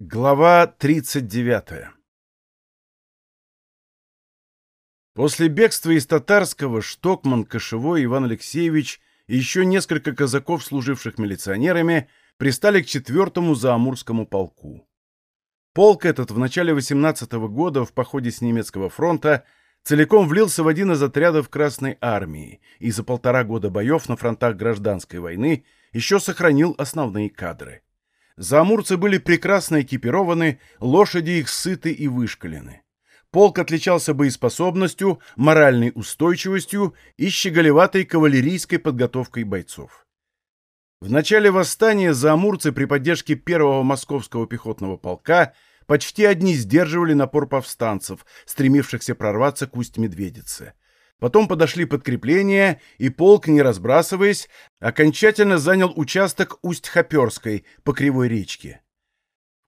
Глава 39 После бегства из Татарского Штокман, Кошевой, Иван Алексеевич и еще несколько казаков, служивших милиционерами, пристали к четвертому Заамурскому полку. Полк этот в начале 18 -го года в походе с немецкого фронта целиком влился в один из отрядов Красной Армии и за полтора года боев на фронтах гражданской войны еще сохранил основные кадры. Заамурцы были прекрасно экипированы, лошади их сыты и вышкалены. Полк отличался боеспособностью, моральной устойчивостью и щеголеватой кавалерийской подготовкой бойцов. В начале восстания заамурцы при поддержке первого московского пехотного полка почти одни сдерживали напор повстанцев, стремившихся прорваться к Усть-Медведице. Потом подошли подкрепления, и полк, не разбрасываясь, окончательно занял участок Усть-Хоперской по Кривой речке.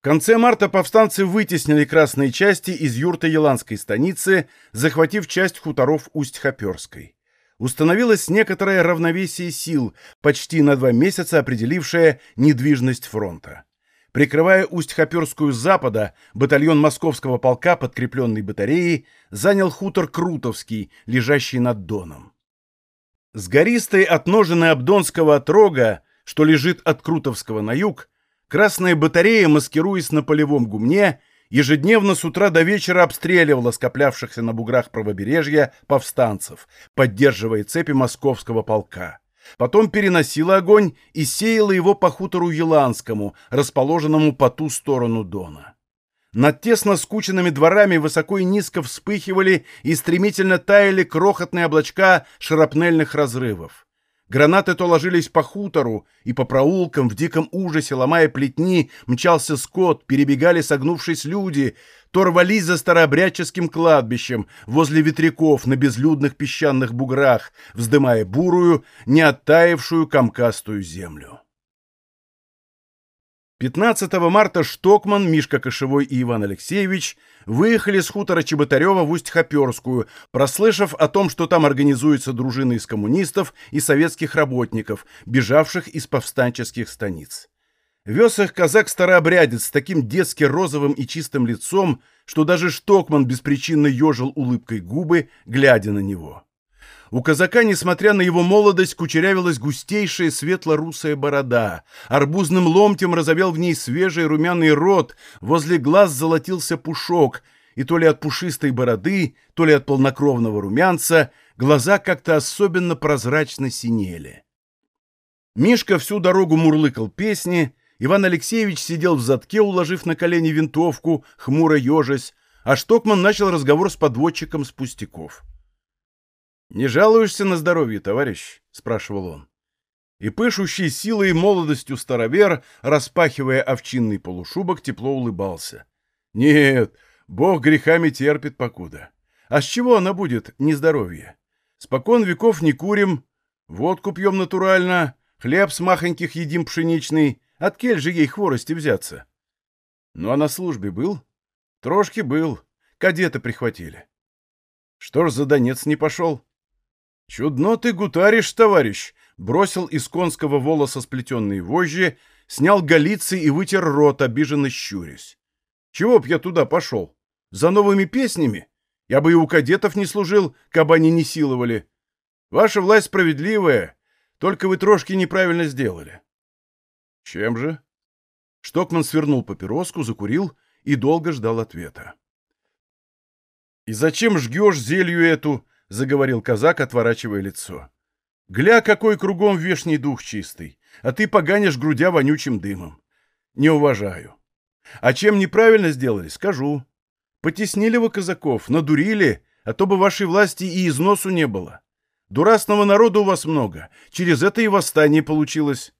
В конце марта повстанцы вытеснили красные части из юрта Еланской станицы, захватив часть хуторов Усть-Хоперской. Установилось некоторое равновесие сил, почти на два месяца определившее недвижность фронта. Прикрывая Усть-Хоперскую с запада, батальон московского полка, подкрепленный батареей, занял хутор Крутовский, лежащий над Доном. С гористой отножины Абдонского отрога, что лежит от Крутовского на юг, Красная батарея, маскируясь на полевом гумне, ежедневно с утра до вечера обстреливала скоплявшихся на буграх правобережья повстанцев, поддерживая цепи московского полка. Потом переносила огонь и сеяла его по хутору Еланскому, расположенному по ту сторону Дона. Над тесно скученными дворами высоко и низко вспыхивали и стремительно таяли крохотные облачка шрапнельных разрывов. Гранаты то ложились по хутору, и по проулкам в диком ужасе, ломая плетни, мчался скот, перебегали согнувшись люди, то рвались за старообрядческим кладбищем, возле ветряков на безлюдных песчаных буграх, вздымая бурую, не оттаившую комкастую землю. 15 марта Штокман, Мишка Кошевой и Иван Алексеевич выехали с хутора Чеботарева в Усть-Хоперскую, прослышав о том, что там организуются дружины из коммунистов и советских работников, бежавших из повстанческих станиц. Вез их казак-старообрядец с таким детски розовым и чистым лицом, что даже Штокман беспричинно ежил улыбкой губы, глядя на него. У казака, несмотря на его молодость, кучерявилась густейшая светло-русая борода. Арбузным ломтем разовел в ней свежий румяный рот, возле глаз золотился пушок, и то ли от пушистой бороды, то ли от полнокровного румянца глаза как-то особенно прозрачно синели. Мишка всю дорогу мурлыкал песни, Иван Алексеевич сидел в задке, уложив на колени винтовку, хмуро ежась, а Штокман начал разговор с подводчиком с пустяков. «Не жалуешься на здоровье, товарищ?» — спрашивал он. И пышущий силой и молодостью старовер, распахивая овчинный полушубок, тепло улыбался. «Нет, Бог грехами терпит покуда. А с чего она будет, нездоровье? Спокон веков не курим, водку пьем натурально, хлеб с махоньких едим пшеничный. От кель же ей хворости взяться?» «Ну а на службе был?» «Трошки был. Кадеты прихватили». «Что ж за Донец не пошел?» «Чудно ты гутаришь, товарищ!» Бросил из конского волоса сплетенные вожжи, снял галицы и вытер рот, обиженно щурясь. «Чего б я туда пошел? За новыми песнями? Я бы и у кадетов не служил, кабы они не силовали. Ваша власть справедливая, только вы трошки неправильно сделали». «Чем же?» Штокман свернул папироску, закурил и долго ждал ответа. «И зачем жгешь зелью эту?» — заговорил казак, отворачивая лицо. «Гля, какой кругом вешний дух чистый, а ты поганишь грудя вонючим дымом. Не уважаю. А чем неправильно сделали, скажу. Потеснили вы казаков, надурили, а то бы вашей власти и износу не было. Дурасного народа у вас много, через это и восстание получилось».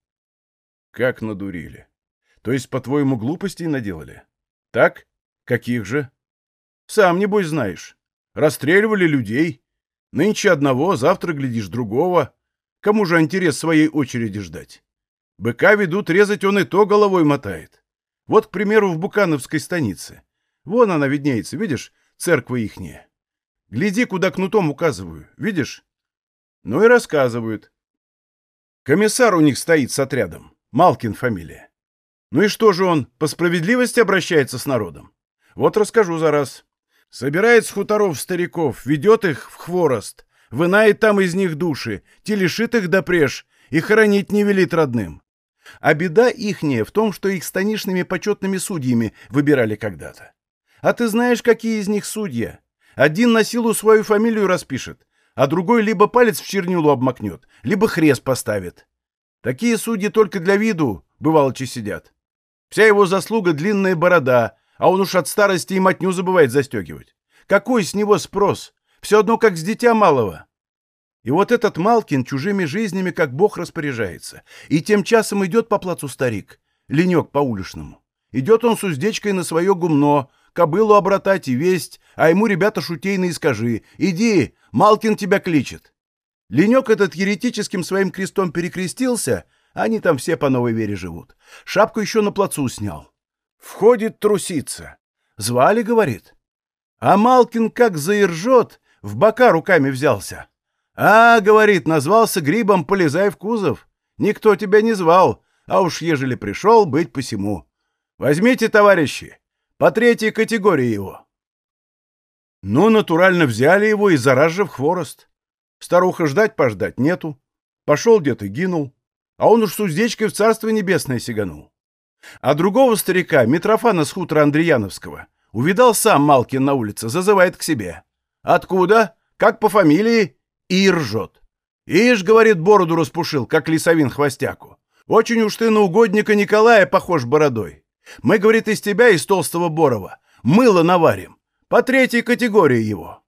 «Как надурили? То есть, по-твоему, глупостей наделали? Так? Каких же?» «Сам, небось, знаешь. Расстреливали людей, Нынче одного, завтра, глядишь, другого. Кому же интерес своей очереди ждать? Быка ведут резать, он и то головой мотает. Вот, к примеру, в Букановской станице. Вон она виднеется, видишь, церква ихняя. Гляди, куда кнутом указываю, видишь? Ну и рассказывают. Комиссар у них стоит с отрядом, Малкин фамилия. Ну и что же он, по справедливости обращается с народом? Вот расскажу за раз. Собирает с хуторов стариков, ведет их в хворост, вынает там из них души, телешит их допреж и хоронить не велит родным. А беда ихняя в том, что их станишными почетными судьями выбирали когда-то. А ты знаешь, какие из них судья? Один на силу свою фамилию распишет, а другой либо палец в чернилу обмакнет, либо хрест поставит. Такие судьи только для виду, бывалочи сидят. Вся его заслуга — длинная борода, а он уж от старости и матню забывает застегивать. Какой с него спрос? Все одно, как с дитя малого. И вот этот Малкин чужими жизнями как бог распоряжается. И тем часом идет по плацу старик, ленек по уличному. Идет он с уздечкой на свое гумно, кобылу обратать и весть, а ему ребята шутейные скажи. «Иди, Малкин тебя кличет». Ленек этот еретическим своим крестом перекрестился, они там все по новой вере живут. Шапку еще на плацу снял. Входит трусица. Звали, говорит. А Малкин как заиржет, в бока руками взялся. «А, — говорит, — назвался грибом, полезай в кузов. Никто тебя не звал, а уж ежели пришел, быть посему. Возьмите, товарищи, по третьей категории его». Ну, натурально взяли его и зараз же в хворост. Старуха ждать-пождать нету. Пошел дед и гинул, а он уж с уздечкой в царство небесное сиганул. А другого старика, Митрофана с хутора Андреяновского, увидал сам Малкин на улице, зазывает к себе. «Откуда? Как по фамилии?» и ржет. «Ишь, — говорит, — бороду распушил, как лесовин хвостяку. Очень уж ты на угодника Николая похож бородой. Мы, — говорит, — из тебя, из толстого Борова, мыло наварим. По третьей категории его».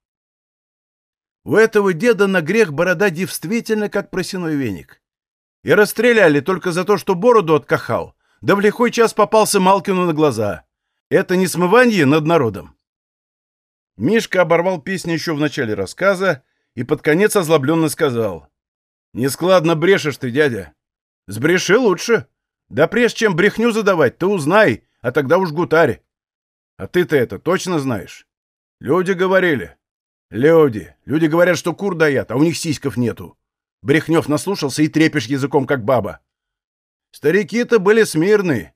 У этого деда на грех борода действительно как просиной веник. И расстреляли только за то, что бороду откахал, да в лихой час попался Малкину на глаза. Это не смывание над народом. Мишка оборвал песню еще в начале рассказа и под конец озлобленно сказал. «Нескладно брешешь ты, дядя. Сбреши лучше. Да прежде чем брехню задавать, ты узнай, а тогда уж гутарь. А ты-то это точно знаешь? Люди говорили. Люди. Люди говорят, что кур даят, а у них сиськов нету. Брехнев наслушался и трепишь языком, как баба. Старики-то были смирные.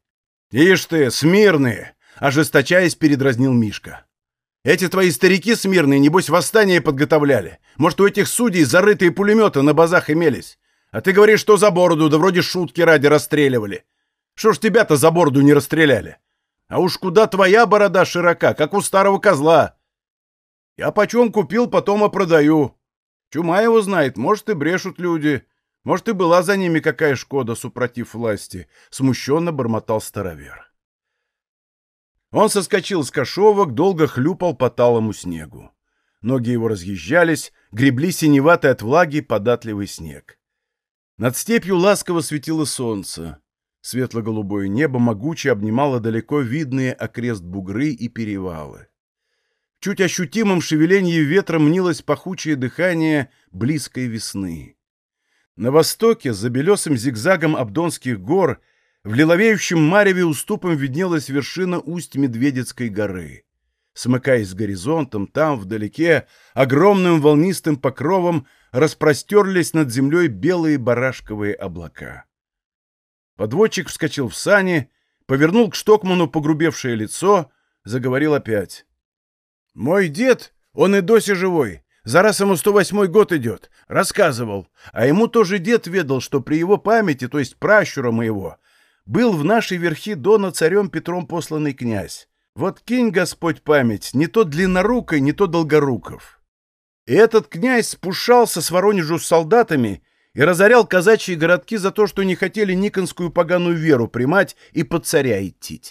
Ишь ты, смирные! Ожесточаясь, передразнил Мишка. Эти твои старики смирные, небось, восстание подготовляли. Может, у этих судей зарытые пулеметы на базах имелись. А ты говоришь, что за бороду, да вроде шутки ради расстреливали. Что ж тебя-то за бороду не расстреляли? А уж куда твоя борода широка, как у старого козла. Я почем купил, потом и продаю. Чума его знает, может, и брешут люди. Может, и была за ними какая шкода, супротив власти. Смущенно бормотал старовер. Он соскочил с кошовок, долго хлюпал по талому снегу. Ноги его разъезжались, гребли синеватый от влаги податливый снег. Над степью ласково светило солнце. Светло-голубое небо могуче обнимало далеко видные окрест бугры и перевалы. Чуть ощутимом шевелении ветра мнилось пахучее дыхание близкой весны. На востоке, за белесым зигзагом Абдонских гор, в лиловеющем мареве уступом виднелась вершина усть Медведецкой горы. Смыкаясь с горизонтом, там, вдалеке, огромным волнистым покровом распростерлись над землей белые барашковые облака. Подводчик вскочил в сани, повернул к Штокману погрубевшее лицо, заговорил опять. «Мой дед, он и доси живой, Зараз ему 108 год идет. Рассказывал. А ему тоже дед ведал, что при его памяти, то есть пращура моего, был в нашей верхи Дона царем Петром посланный князь. Вот кинь, Господь, память, не то длиннорукой, не то долгоруков. И этот князь спушался с Воронежу с солдатами и разорял казачьи городки за то, что не хотели никонскую поганую веру примать и под царя идти.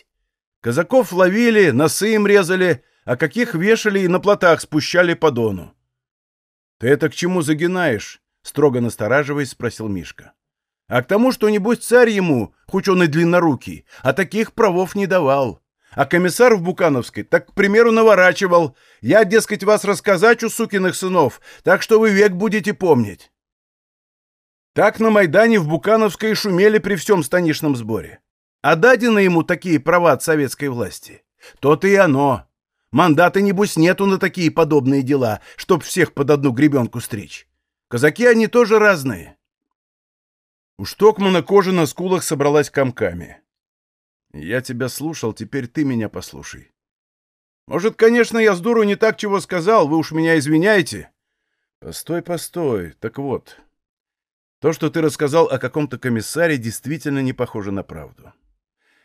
Казаков ловили, носы им резали, а каких вешали и на плотах спущали по Дону. — Ты это к чему загинаешь? — строго настораживаясь, спросил Мишка а к тому, что, небось, царь ему, хоть он и длиннорукий, а таких правов не давал. А комиссар в Букановской так, к примеру, наворачивал. Я, дескать, вас рассказать у сукиных сынов, так что вы век будете помнить. Так на Майдане в Букановской шумели при всем станишном сборе. А дадены ему такие права от советской власти. То-то и оно. Мандата, небось, нету на такие подобные дела, чтоб всех под одну гребенку стричь. Казаки они тоже разные. У Штокмана кожа на скулах собралась комками. Я тебя слушал, теперь ты меня послушай. Может, конечно, я с дуру не так чего сказал, вы уж меня извиняете. Постой, постой. Так вот, то, что ты рассказал о каком-то комиссаре, действительно не похоже на правду.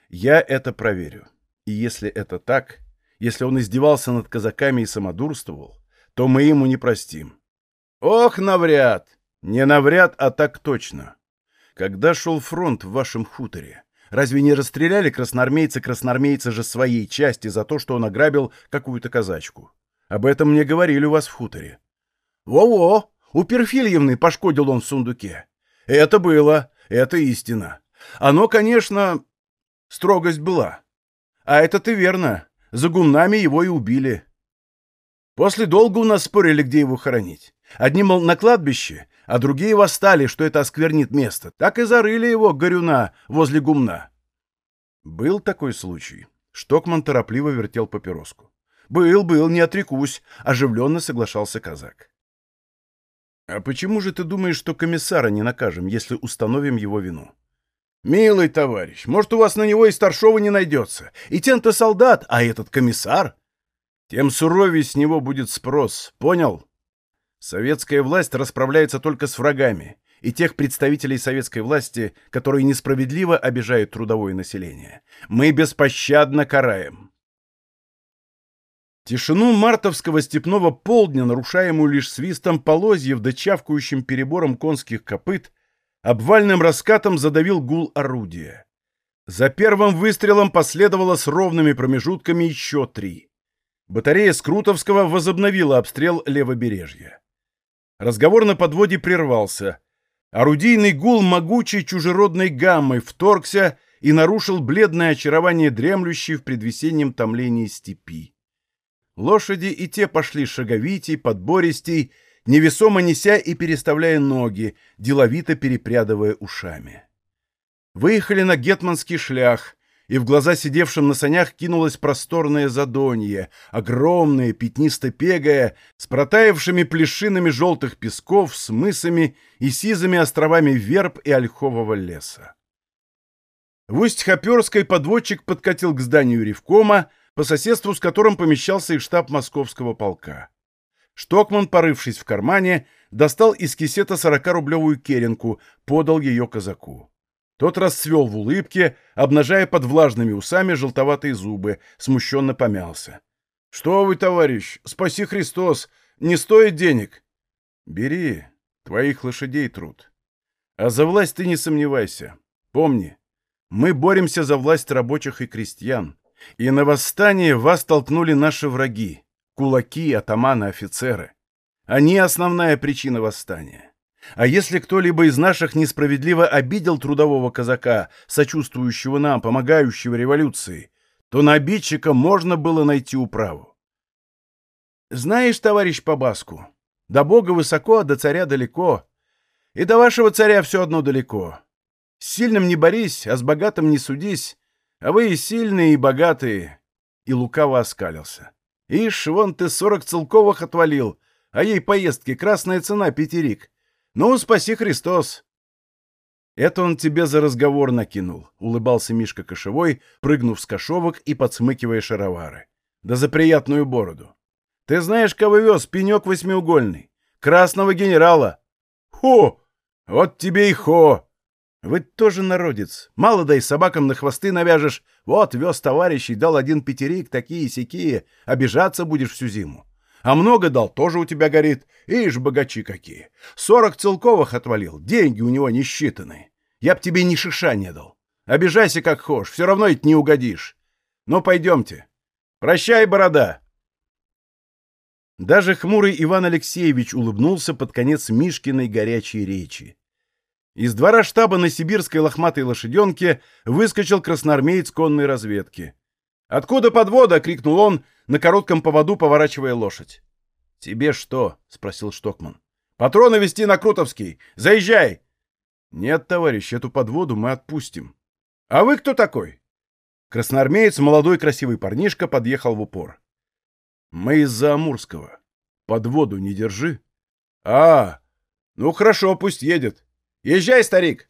Я это проверю. И если это так, если он издевался над казаками и самодурствовал, то мы ему не простим. Ох, навряд! Не навряд, а так точно. Когда шел фронт в вашем хуторе, разве не расстреляли красноармейца красноармейца же своей части за то, что он ограбил какую-то казачку? Об этом мне говорили у вас в хуторе. Во-во! У Перфильевны пошкодил он в сундуке. Это было, это истина. Оно, конечно, строгость была. А это ты верно. За гумнами его и убили. После долго у нас спорили, где его хоронить. Одни, мол, на кладбище, а другие восстали, что это осквернит место. Так и зарыли его, горюна, возле гумна. Был такой случай. Штокман торопливо вертел папироску. «Был, был, не отрекусь», — оживленно соглашался казак. «А почему же ты думаешь, что комиссара не накажем, если установим его вину?» «Милый товарищ, может, у вас на него и старшего не найдется. И тем-то солдат, а этот комиссар...» «Тем суровее с него будет спрос, понял?» Советская власть расправляется только с врагами и тех представителей советской власти, которые несправедливо обижают трудовое население. Мы беспощадно караем. Тишину мартовского степного полдня, нарушаемую лишь свистом полозьев да чавкающим перебором конских копыт, обвальным раскатом задавил гул орудия. За первым выстрелом последовало с ровными промежутками еще три. Батарея Скрутовского возобновила обстрел левобережья. Разговор на подводе прервался. Орудийный гул могучей чужеродной гаммой вторгся и нарушил бледное очарование дремлющей в предвесеннем томлении степи. Лошади и те пошли шаговитей, подбористей, невесомо неся и переставляя ноги, деловито перепрядывая ушами. Выехали на гетманский шлях, и в глаза сидевшим на санях кинулось просторное задонье, огромное, пятнисто-пегое, с протаявшими плешинами желтых песков, с мысами и сизыми островами верб и ольхового леса. В Усть-Хоперской подводчик подкатил к зданию Ревкома, по соседству с которым помещался и штаб московского полка. Штокман, порывшись в кармане, достал из кисета сорокарублевую керенку, подал ее казаку. Тот расцвел в улыбке, обнажая под влажными усами желтоватые зубы, смущенно помялся. — Что вы, товарищ, спаси Христос, не стоит денег. — Бери, твоих лошадей труд. А за власть ты не сомневайся. Помни, мы боремся за власть рабочих и крестьян, и на восстание вас толкнули наши враги, кулаки, атаманы, офицеры. Они основная причина восстания. А если кто-либо из наших несправедливо обидел трудового казака, сочувствующего нам, помогающего революции, то на обидчика можно было найти управу. Знаешь, товарищ Побаску, до Бога высоко, а до царя далеко. И до вашего царя все одно далеко. С сильным не борись, а с богатым не судись, а вы и сильные, и богатые. И лукаво оскалился. Ишь, вон ты сорок целковых отвалил, а ей поездки красная цена пятерик. «Ну, спаси Христос!» «Это он тебе за разговор накинул», — улыбался Мишка Кошевой, прыгнув с кошовок и подсмыкивая шаровары. «Да за приятную бороду! Ты знаешь, кого вез пенек восьмиугольный? Красного генерала!» «Хо! Вот тебе и хо!» «Вы тоже народец. Мало дай собакам на хвосты навяжешь. Вот, вез товарищей, дал один пятерик, такие-сякие. Обижаться будешь всю зиму. А много дал, тоже у тебя горит. Ишь, богачи какие. Сорок целковых отвалил, деньги у него не считаны. Я б тебе ни шиша не дал. Обижайся как хошь, все равно ведь не угодишь. Ну, пойдемте. Прощай, борода. Даже хмурый Иван Алексеевич улыбнулся под конец Мишкиной горячей речи. Из двора штаба на сибирской лохматой лошаденке выскочил красноармеец конной разведки. «Откуда подвода?» — крикнул он, на коротком поводу поворачивая лошадь. «Тебе что?» — спросил Штокман. «Патроны вести на Крутовский! Заезжай!» «Нет, товарищ, эту подводу мы отпустим». «А вы кто такой?» Красноармеец, молодой красивый парнишка, подъехал в упор. «Мы из-за Амурского. Подводу не держи». «А, ну хорошо, пусть едет. Езжай, старик!»